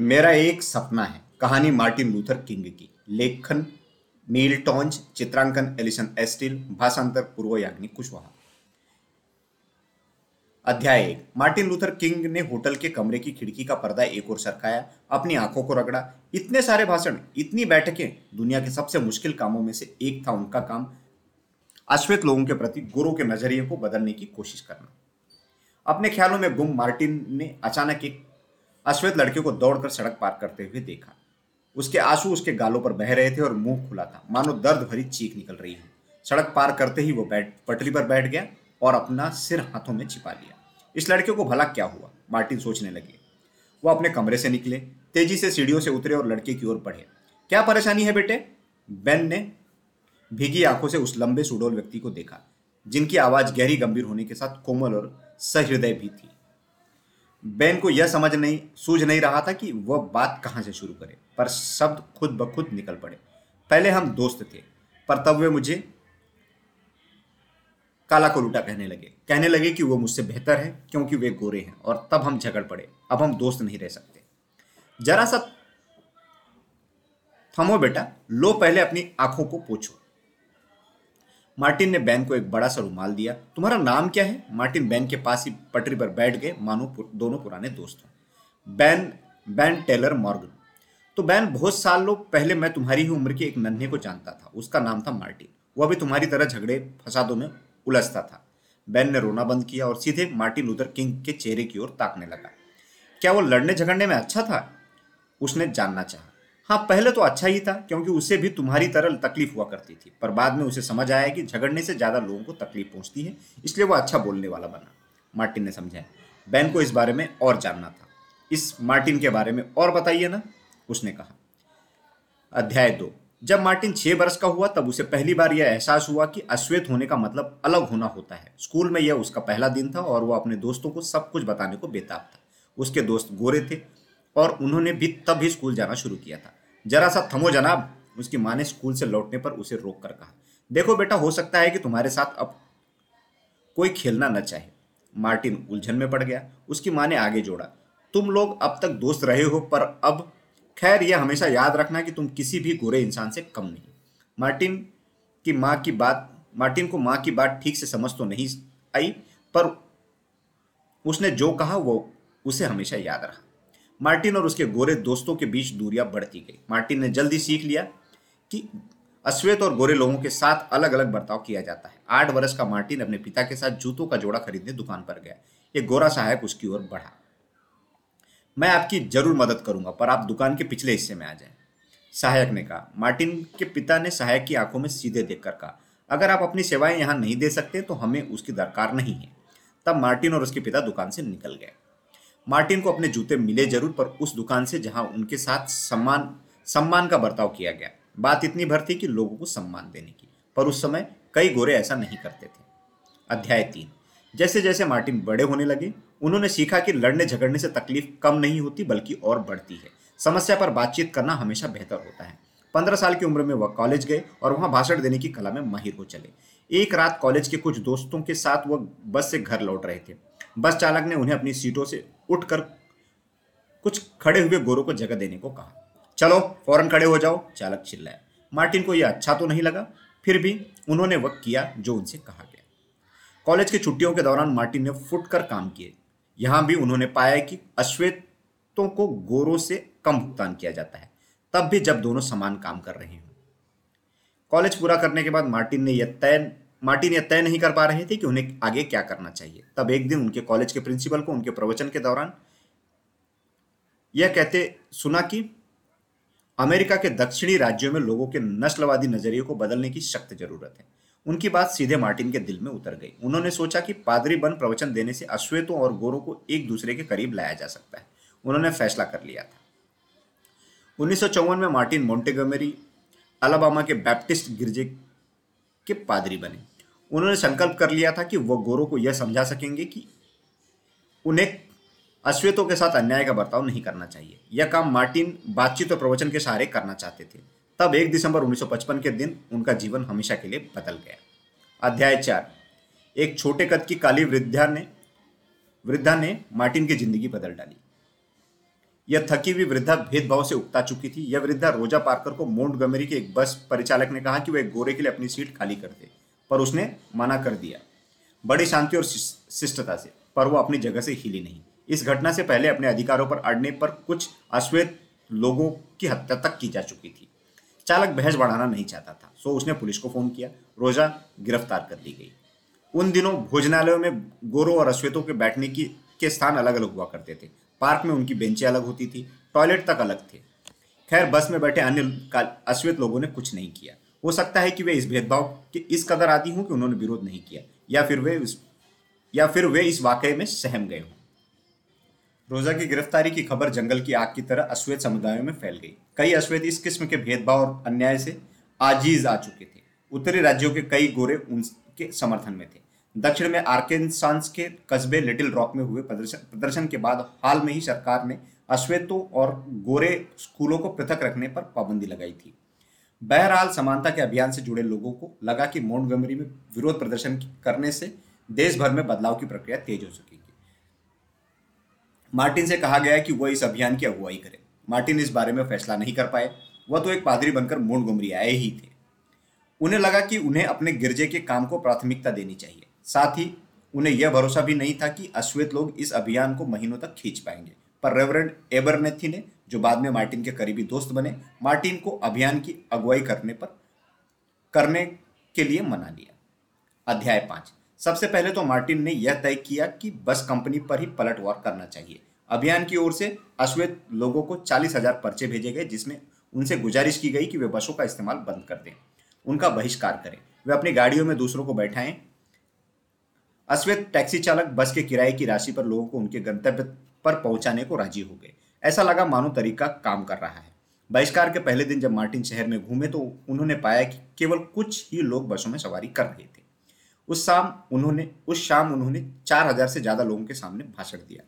मेरा एक सपना है, कहानी मार्टिन लूथर किंग की। लेखन, नील टॉन्ज चित्रांकन एलिसन एस्टिल, भाषांतर पूर्व याग्निक कुशवाहा। अध्याय एक। मार्टिन लूथर किंग ने होटल के कमरे की खिड़की का पर्दा एक और सरकाया, अपनी आँखों को रगड़ा। इतने सारे भाषण, इतनी बैठकें, दुनिया के सबसे मुश्किल कामों में से एक था उनका काम अश्वेत लोगों के प्रति गुरु के नज़रिए को बदलने की कोशिश करना। अपने ख्यालों में गुम मार्टिन ने अचानक एक अश्वेत लड़के को दौड़कर सड़क पार करते हुए देखा। उसके आँसू उसके गालों पर बह रहे थे और मुँह खुला था। मानो दर्द भरी चीख निकल रही है। सड़क पार करते ही वो बैठ, पटरी पर बैठ गया और अपना सिर हाथों में छिपा लिया। इस लड़के को भला क्या हुआ? मार्टिन सोचने लगे। वो अपने कमरे से निकले, तेज़ी से सीढ़ियों से उतरे और लड़के की ओर बढ़े। क्या परेशानी है बेटे? बेन ने भीगी आँखों से उस लंबे सुडोल व्यक्ति को देखा, जिनकी आवाज़ गहरी, गंभीर होने के साथ कोमल और सहृदय भी थी। बेन को यह समझ नहीं, सूझ नहीं रहा था कि वह बात कहाँ से शुरू करे, पर शब्द खुद ब खुद निकल पड़े। पहले हम दोस्त थे, पर तब वे मुझे काला को लूटा कहने लगे। कहने लगे कि वो मुझसे बेहतर है, क्योंकि वे गोरे हैं, और तब हम झगड़ पड़े। अब हम दोस्त नहीं रह सकते। जरा सा थमो बेटा, लो पहले अपनी आँखों को पूछो। मार्टिन ने बैन को एक बड़ा सा रुमाल दिया। तुम्हारा नाम क्या है? मार्टिन बैन के पास ही पटरी पर बैठ गए मानो पुर, दोनों पुराने दोस्त हों। Ben Ben Taylor Morgan. तो बैन बहुत साल लोग पहले मैं तुम्हारी ही उम्र के एक नन्हे को जानता था। उसका नाम था मार्टिन। वह भी तुम्हारी तरह झगड़े फसादों में उलझता था। बैन ने रोना बंद किया और सीधे मार्टिन लूथर किंग के चेहरे की ओर ताकने लगा। क्या वो लड़ने झगड़ने में अच्छा था? उसने जानना चाहा। हाँ पहले तो अच्छा ही था, क्योंकि उसे भी तुम्हारी तरह तकलीफ़ हुआ करती थी। पर बाद में उसे समझ आया कि झगड़ने से ज़्यादा लोगों को तकलीफ़ पहुँचती है, इसलिए वो अच्छा बोलने वाला बना। मार्टिन ने समझाया, बैन को इस बारे में और जानना था। इस मार्टिन के बारे में और बताइए ना, उसने कहा। अध्याय दो। जब मार्टिन छह वर्ष का हुआ, तब उसे पहली बार यह एहसास हुआ कि अश्वेत होने का मतलब अलग होना होता है। स्कूल में यह उसका पहला दिन था और वह अपने दोस्तों को सब कुछ बताने को बेताब था। उसके दोस्त गोरे थे और उन्होंने भी तब ही स्कूल जाना शुरू किया था। जरा सा थमो जनाब, उसकी माँ ने स्कूल से लौटने पर उसे रोक कर कहा, देखो बेटा, हो सकता है कि तुम्हारे साथ अब कोई खेलना न चाहे। मार्टिन उलझन में पड़ गया, उसकी माँ ने आगे जोड़ा, तुम लोग अब तक दोस्त रहे हो, पर अब खैर यह हमेशा याद रखना कि तुम किसी भी गोरे इंसान से कम नहीं मार्टिन की माँ की बात, मार्टिन को माँ की बात ठीक से समझ तो नहीं आई, पर उसने जो कहा वो उसे हमेशा याद रहा। मार्टिन और उसके गोरे दोस्तों के बीच दूरियाँ बढ़ती गई। मार्टिन ने जल्दी सीख लिया कि अश्वेत और गोरे लोगों के साथ अलग अलग बर्ताव किया जाता है। आठ वर्ष का मार्टिन अपने पिता के साथ जूतों का जोड़ा खरीदने दुकान पर गया। एक गोरा सहायक उसकी ओर बढ़ा। मैं आपकी ज़रूर मदद करूँगा, पर आप दुकान के पिछले हिस्से में आ जाएँ, सहायक ने कहा। मार्टिन के पिता ने सहायक की आँखों में सीधे देखकर कहा, अगर आप अपनी सेवाएँ यहाँ नहीं दे सकते तो हमें उसकी दरकार नहीं है। तब मार्टिन और उसके पिता दुकान से निकल गए। मार्टिन को अपने जूते मिले ज़रूर, पर उस दुकान से जहाँ उनके साथ सम्मान सम्मान का बर्ताव किया गया, बात इतनी भर थी कि लोगों को सम्मान देने की, पर उस समय कई गोरे ऐसा नहीं करते थे। अध्याय तीन। जैसे जैसे मार्टिन बड़े होने लगे, उन्होंने सीखा कि लड़ने झगड़ने से तकलीफ़ कम नहीं होती, बल्कि और बढ़ती है। समस्या पर बातचीत करना हमेशा बेहतर होता है। पंद्रह साल की उम्र में वह कॉलेज गए और वहाँ भाषण देने की कला में माहिर हो चले। एक रात कॉलेज के कुछ दोस्तों के साथ वह बस से घर लौट रहे थे। बस चालक ने उन्हें अपनी सीटों से उठकर कुछ खड़े हुए गोरों को जगह देने को कहा। चलो, फ़ौरन खड़े हो जाओ, चालक चिल्लाया। मार्टिन को यह अच्छा तो नहीं लगा, फिर भी उन्होंने वह किया जो उनसे कहा गया। कॉलेज की छुट्टियों के दौरान मार्टिन ने फुट कर काम किए। यहाँ भी उन्होंने पाया कि अश्वेतों को गोरों से कम भुगतान किया जाता है। तब भी जब दोनों समान काम कर रहे हों। कॉलेज पूरा करने के बाद मार्टिन ने यह तय मार्टिन यह तय नहीं कर पा रहे थे कि उन्हें आगे क्या करना चाहिए। तब एक दिन उनके कॉलेज के प्रिंसिपल को उनके प्रवचन के दौरान यह कहते सुना कि अमेरिका के दक्षिणी राज्यों में लोगों के नस्लवादी नज़रिए को बदलने की सख्त ज़रूरत है। उनकी बात सीधे मार्टिन के दिल में उतर गई। उन्होंने सोचा कि पादरी बन प्रवचन देने से अश्वेतों और गोरों को एक दूसरे के करीब लाया जा सकता है। उन्होंने फैसला कर लिया था। उन्नीस में मार्टिन मोन्टेगमेरी अलाबामा के बैप्टिस्ट गिरजे के पादरी बने। उन्होंने संकल्प कर लिया था कि वह गोरों को यह समझा सकेंगे कि उन्हें अश्वेतों के साथ अन्याय का बर्ताव नहीं करना चाहिए। यह काम मार्टिन बातचीत और प्रवचन के सहारे करना चाहते थे। तब एक दिसंबर 1955 के दिन उनका जीवन हमेशा के लिए बदल गया। अध्याय चार। एक छोटे कद की काली वृद्धा ने वृद्धा ने मार्टिन की ज़िंदगी बदल डाली। यह थकी हुई वृद्धा भेदभाव से उकता चुकी थी। यह वृद्धा रोजा पार्कर को मोन्ट गमेरी के एक बस परिचालक ने कहा कि वह एक गोरे के लिए अपनी सीट खाली कर दे। पर उसने मना कर दिया। बड़ी शांति और शिष्टता से, पर वो अपनी जगह से हिली नहीं। इस घटना से पहले अपने अधिकारों पर अड़ने पर कुछ अश्वेत लोगों की हत्या तक की जा चुकी थी। चालक बहस बढ़ाना नहीं चाहता था, सो उसने पुलिस को फ़ोन किया। रोजा गिरफ़्तार कर ली गई। उन दिनों भोजनालयों में गोरों और अश्वेतों के बैठने की, के स्थान अलग अलग हुआ करते थे। पार्क में उनकी बेंचें अलग होती थी, टॉयलेट तक अलग थे। खैर, बस में बैठे अन्य अश्वेत लोगों ने कुछ नहीं किया। हो सकता है कि वे इस भेदभाव के, इस कदर आदि हों कि उन्होंने विरोध नहीं किया, या फिर वे इस या फिर वे इस वाकये में सहम गए हों। रोजा की गिरफ्तारी की खबर जंगल की आग की तरह अश्वेत समुदायों में फैल गई। कई अश्वेत इस किस्म के भेदभाव और अन्याय से आजीज आ चुके थे। उत्तरी राज्यों के कई गोरे उनके समर्थन में थे। दक्षिण में आर्केन्सास के कस्बे लिटिल रॉक में हुए प्रदर्शन प्रदर्शन के बाद हाल में ही सरकार ने अश्वेतों और गोरे स्कूलों को पृथक रखने पर पाबंदी लगाई थी। बहरहाल समानता के अभियान से जुड़े लोगों को लगा कि मोन्टगोमरी में विरोध प्रदर्शन करने से देश भर में बदलाव की प्रक्रिया तेज हो सकेगी। मार्टिन से कहा गया कि वह इस अभियान की अगुवाई करे। मार्टिन इस बारे में फैसला नहीं कर पाए। वह तो एक पादरी बनकर मोन्टगोमरी आए ही थे। उन्हें लगा कि उन्हें अपने गिरजे के काम को प्राथमिकता देनी चाहिए। साथ ही उन्हें यह भरोसा भी नहीं था कि अश्वेत लोग इस अभियान को महीनों तक खींच पाएँगे। पर रेवरेंड एबरनेथी ने जो बाद में मार्टिन के करीबी दोस्त बने, मार्टिन को अभियान की अगुवाई करने पर, करने के लिए मना लिया। अध्याय पाँच। सबसे पहले तो मार्टिन ने यह तय किया कि बस कंपनी पर ही पलटवार करना चाहिए। अभियान की ओर से अश्वेत लोगों को चालीस हज़ार पर्चे भेजे गए, जिसमें उनसे गुजारिश की गई कि वे बसों का इस्तेमाल बंद कर दें। उनका बहिष्कार करें। वे अपनी गाड़ियों में दूसरों को बैठाएँ। अश्वेत टैक्सी चालक बस के किराए की राशि पर लोगों को उनके गंतव्य पर पहुँचाने को राज़ी हो गए। ऐसा लगा मानो तरीका काम कर रहा है। बहिष्कार के पहले दिन जब मार्टिन शहर में घूमे तो उन्होंने पाया कि केवल कुछ ही लोग बसों में सवारी कर रहे थे। उस शाम उन्होंने, उस शाम उन्होंने चार हज़ार से ज़्यादा लोगों के सामने भाषण दिया।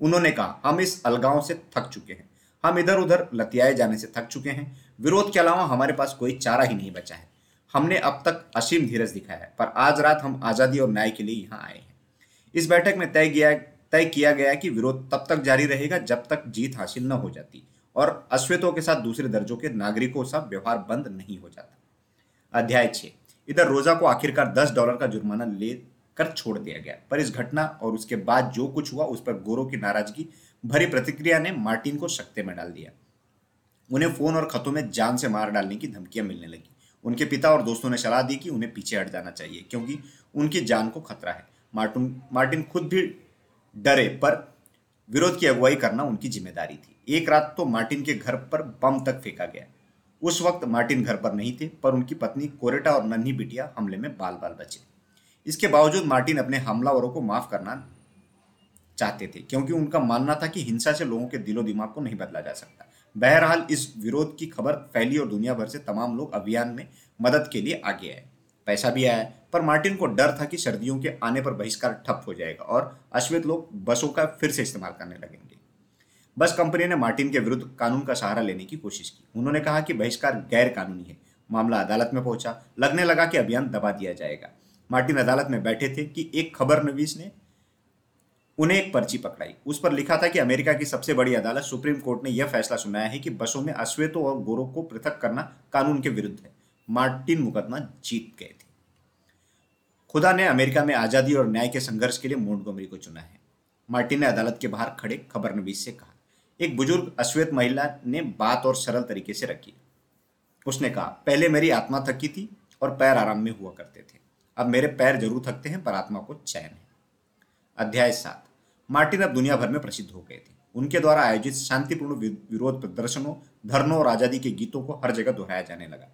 उन्होंने कहा, हम इस अलगाव से थक चुके हैं। हम इधर उधर लतियाए जाने से थक चुके हैं। विरोध के अलावा हमारे पास कोई चारा ही नहीं बचा है। हमने अब तक असीम धीरज दिखाया है, पर आज रात हम आज़ादी और न्याय के लिए यहाँ आए हैं। इस बैठक में तय किया तय किया गया कि विरोध तब तक जारी रहेगा जब तक जीत हासिल न हो जाती और अश्वेतों के साथ दूसरे दर्जों के नागरिकों से व्यवहार बंद नहीं हो जाता। अध्याय छः इधर रोजा को आखिरकार दस डॉलर का जुर्माना लेकर छोड़ दिया गया, पर इस घटना और उसके बाद जो कुछ हुआ उस पर गोरों की नाराज़गी भरी प्रतिक्रिया ने मार्टिन को शक्ति में डाल दिया। उन्हें फ़ोन और खतों में जान से मार डालने की धमकियाँ मिलने लगी। उनके पिता और दोस्तों ने सलाह दी कि उन्हें पीछे हट जाना चाहिए, क्योंकि उनकी जान को खतरा है। मार्टिन मार्टिन खुद भी डरे पर विरोध की अगुवाई करना उनकी ज़िम्मेदारी थी। एक रात तो मार्टिन के घर पर बम तक फेंका गया। उस वक्त मार्टिन घर पर नहीं थे, पर उनकी पत्नी कोरेटा और नन्ही बिटिया हमले में बाल बाल बचे। इसके बावजूद मार्टिन अपने हमलावरों को माफ़ करना चाहते थे, क्योंकि उनका मानना था कि हिंसा से लोगों के दिलो दिमाग को नहीं बदला जा सकता। बहरहाल, इस विरोध की खबर फैली और दुनिया भर से तमाम लोग अभियान में मदद के लिए आगे आए। पैसा भी आया पर मार्टिन को डर था कि सर्दियों के आने पर बहिष्कार ठप हो जाएगा और अश्वेत लोग बसों का फिर से इस्तेमाल करने लगेंगे। बस कंपनी ने मार्टिन के विरुद्ध कानून का सहारा लेने की कोशिश की। उन्होंने कहा कि बहिष्कार गैर कानूनी है। मामला अदालत में पहुँचा। लगने लगा कि अभियान दबा दिया जाएगा। मार्टिन अदालत में बैठे थे कि एक खबर नवीस ने उन्हें एक पर्ची पकड़ाई। उस पर लिखा था कि अमेरिका की सबसे बड़ी अदालत सुप्रीम कोर्ट ने यह फैसला सुनाया है कि बसों में अश्वेतों और गोरों को पृथक करना कानून के विरुद्ध है। मार्टिन मुकदमा जीत गए खुदा ने अमेरिका में आज़ादी और न्याय के संघर्ष के लिए मोन्टगोमरी को चुना है। मार्टिन ने अदालत के बाहर खड़े खबरनवीस से कहा। एक बुज़ुर्ग अश्वेत महिला ने बात और सरल तरीके से रखी। उसने कहा, पहले मेरी आत्मा थकी थी और पैर आराम में हुआ करते थे। अब मेरे पैर ज़रूर थकते हैं, पर आत्मा को चैन है। अध्याय सात। मार्टिन अब दुनिया भर में प्रसिद्ध हो गए थे। उनके द्वारा आयोजित शांतिपूर्ण विरोध प्रदर्शनों धरनों और आज़ादी के गीतों को हर जगह दोहराया जाने लगा।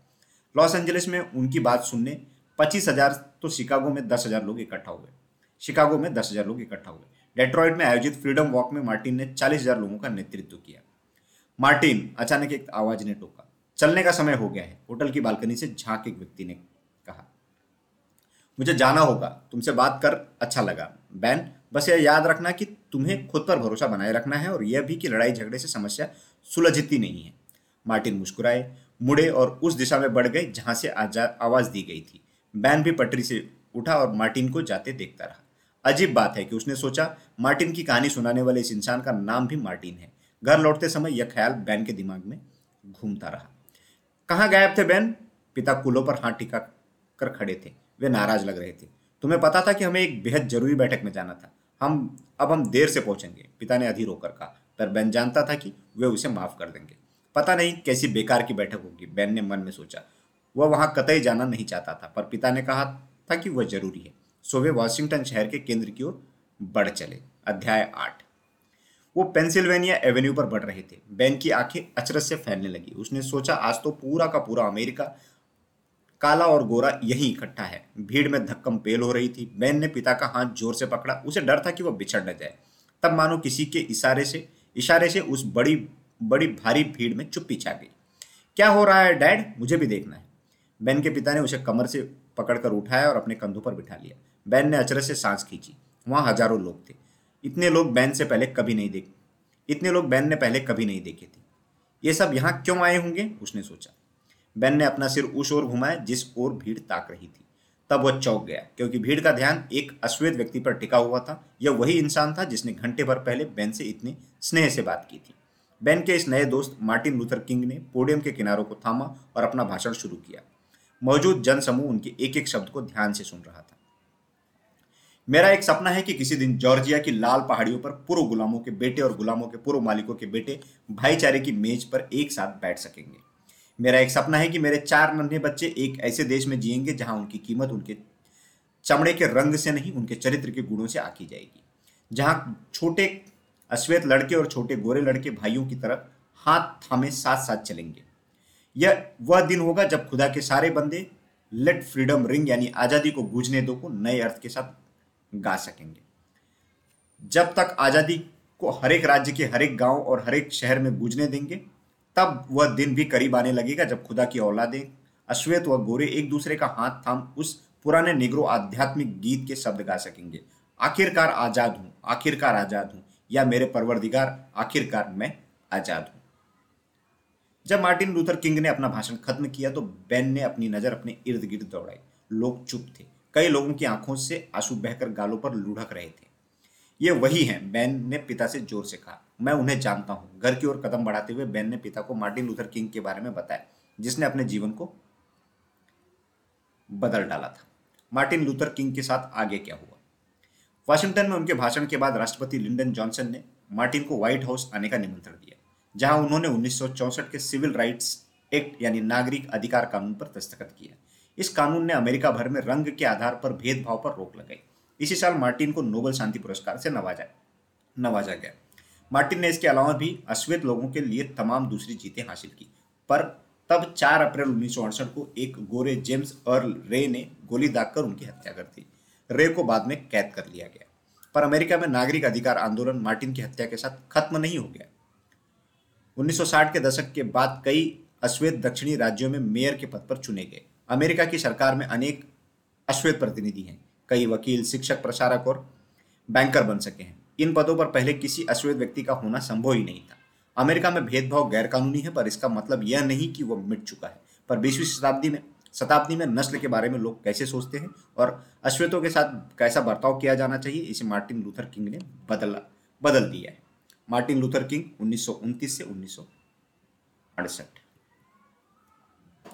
लॉस एंजलिस में उनकी बात सुनने पच्चीस हज़ार तो शिकागो में दस हज़ार लोग इकट्ठा हुए शिकागो में दस हज़ार लोग इकट्ठा हुए डेट्रॉइट में आयोजित फ्रीडम वॉक में मार्टिन ने चालीस हज़ार लोगों का नेतृत्व किया। मार्टिन, अचानक एक आवाज़ ने टोका। चलने का समय हो गया है। होटल की बालकनी से झाँक एक व्यक्ति ने कहा, मुझे जाना होगा। तुमसे बात कर अच्छा लगा। बैन, बस यह याद रखना कि तुम्हें खुद पर भरोसा बनाए रखना है और यह भी कि लड़ाई झगड़े से समस्या सुलझती नहीं है। मार्टिन मुस्कुराए, मुड़े और उस दिशा में बढ़ गए जहाँ से आवाज़ दी गई थी। बैन भी पटरी से उठा और मार्टिन को जाते देखता रहा। अजीब बात है कि उसने सोचा, मार्टिन की कहानी सुनाने वाले इस इंसान का नाम भी मार्टिन है। घर लौटते समय यह ख्याल बैन के दिमाग में घूमता रहा। कहाँ गायब थे बैन? पिता कुलों पर हाथ टिका कर खड़े थे। वे नाराज़ लग रहे थे। तुम्हें पता था कि हमें एक बेहद ज़रूरी बैठक में जाना था। हम, अब हम देर से पहुँचेंगे, पिता ने अधीर होकर कहा। पर बैन जानता था कि वे उसे माफ़ कर देंगे। पता नहीं कैसी बेकार की बैठक होगी, बैन ने मन में सोचा। वह वहाँ कतई जाना नहीं चाहता था, पर पिता ने कहा था कि वह ज़रूरी है। सो वे वॉशिंगटन शहर के केंद्र की ओर बढ़ चले। अध्याय आठ। वो पेंसिल्वेनिया एवेन्यू पर बढ़ रहे थे। बैन की आँखें अचरज से फैलने लगी। उसने सोचा, आज तो पूरा का पूरा अमेरिका काला और गोरा यही इकट्ठा है। भीड़ में धक्कम पेल हो रही थी। बैन ने पिता का हाथ ज़ोर से पकड़ा। उसे डर था कि वह बिछड़ न जाए। तब मानो किसी के इशारे से इशारे से उस बड़ी बड़ी भारी भीड़ में चुप्पी छा गई। क्या हो रहा है, डैड? मुझे भी देखना है। बैन के पिता ने उसे कमर से पकड़कर उठाया और अपने कंधों पर बिठा लिया। बैन ने अचरज से सांस खींची। वहाँ हज़ारों लोग थे। इतने लोग बैन से पहले कभी नहीं देख इतने लोग बैन ने पहले कभी नहीं देखे थे। ये सब यहाँ क्यों आए होंगे? उसने सोचा। बैन ने अपना सिर उस ओर घुमाया जिस ओर भीड़ ताक रही थी। तब वह चौक गया, क्योंकि भीड़ का ध्यान एक अश्वेत व्यक्ति पर टिका हुआ था। यह वही इंसान था जिसने घंटे भर पहले बैन से इतने स्नेह से बात की थी। बैन के इस नए दोस्त मार्टिन लूथर किंग ने पोडियम के किनारों को थामा और अपना भाषण शुरू किया। मौजूद जनसमूह उनके एक एक शब्द को ध्यान से सुन रहा था। मेरा एक सपना है कि किसी दिन जॉर्जिया की लाल पहाड़ियों पर पूर्व गुलामों के बेटे और गुलामों के पूर्व मालिकों के बेटे भाईचारे की मेज पर एक साथ बैठ सकेंगे। मेरा एक सपना है कि मेरे चार नन्हे बच्चे एक ऐसे देश में जिएँगे जहाँ उनकी कीमत उनके चमड़े के रंग से नहीं, उनके चरित्र के गुणों से आकी जाएगी। जहाँ छोटे अश्वेत लड़के और छोटे गोरे लड़के भाइयों की तरफ़ हाथ थामे साथ साथ चलेंगे। यह वह दिन होगा जब खुदा के सारे बंदे लेट फ्रीडम रिंग यानी आज़ादी को गूंजने दो को नए अर्थ के साथ गा सकेंगे। जब तक आज़ादी को हरेक राज्य के हरेक गाँव और हरेक शहर में गूंजने देंगे, तब वह दिन भी करीब आने लगेगा जब खुदा की औलादें अश्वेत व गोरे एक दूसरे का हाथ थाम उस पुराने निग्रो आध्यात्मिक गीत के शब्द गा सकेंगे। आखिरकार आज़ाद हूँ, आखिरकार आज़ाद हूँ या मेरे परवरदिगार, आखिरकार मैं आज़ाद हूँ। जब मार्टिन लूथर किंग ने अपना भाषण खत्म किया तो बेन ने अपनी नज़र अपने इर्द गिर्द दौड़ाई। लोग चुप थे। कई लोगों की आँखों से आँसू बहकर गालों पर लुढ़क रहे थे। ये वही हैं, बैन ने पिता से ज़ोर से कहा। मैं उन्हें जानता हूँ। घर की ओर कदम बढ़ाते हुए बैन ने पिता को मार्टिन लूथर किंग के बारे में बताया, जिसने अपने जीवन को बदल डाला था। मार्टिन लूथर किंग के साथ आगे क्या हुआ? वाशिंगटन में उनके भाषण के बाद राष्ट्रपति लिंडन जॉनसन ने मार्टिन को व्हाइट हाउस आने का निमंत्रण दिया। जहाँ उन्होंने उन्नीस सौ चौंसठ के सिविल राइट्स एक्ट, यानी नागरिक अधिकार कानून पर दस्तखत किया। इस कानून ने अमेरिका भर में रंग के आधार पर भेदभाव पर रोक लगाई। इसी साल मार्टिन को नोबल शांति पुरस्कार से नवाजा नवाजा गया। मार्टिन ने इसके अलावा भी अश्वेत लोगों के लिए तमाम दूसरी जीतें हासिल की। पर तब 4 अप्रैल उन्नीस सौ अड़सठ को एक गोरे जेम्स अर्ल रे ने गोली दागकर उनकी हत्या कर दी। रे को बाद में कैद कर लिया गया। पर अमेरिका में नागरिक अधिकार आंदोलन मार्टिन की हत्या के साथ खत्म नहीं हो गया। 1960 के दशक के बाद कई अश्वेत दक्षिणी राज्यों में मेयर के पद पर चुने गए। अमेरिका की सरकार में अनेक अश्वेत प्रतिनिधि हैं। कई वकील, शिक्षक, प्रसारक और बैंकर बन सके हैं। इन पदों पर पहले किसी अश्वेत व्यक्ति का होना संभव ही नहीं था। अमेरिका में भेदभाव गैरकानूनी है, पर इसका मतलब यह नहीं कि वह मिट चुका है। पर बीसवीं शताब्दी में शताब्दी में नस्ल के बारे में लोग कैसे सोचते हैं और अश्वेतों के साथ कैसा बर्ताव किया जाना चाहिए, इसे मार्टिन लूथर किंग ने बदला, बदल दिया है। मार्टिन लूथर किंग उन्नीस सौ उनतीस से उन्नीस सौ अड़सठ।